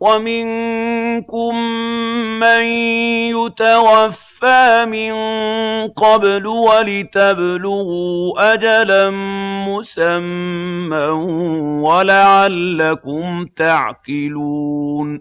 وَمِنكُم مَّن يُتَوَفَّىٰ مِن قَبْلُ وَلِتَبْلُغُوا أَجَلًا مُّسَمًّى وَلَعَلَّكُمْ تَعْقِلُونَ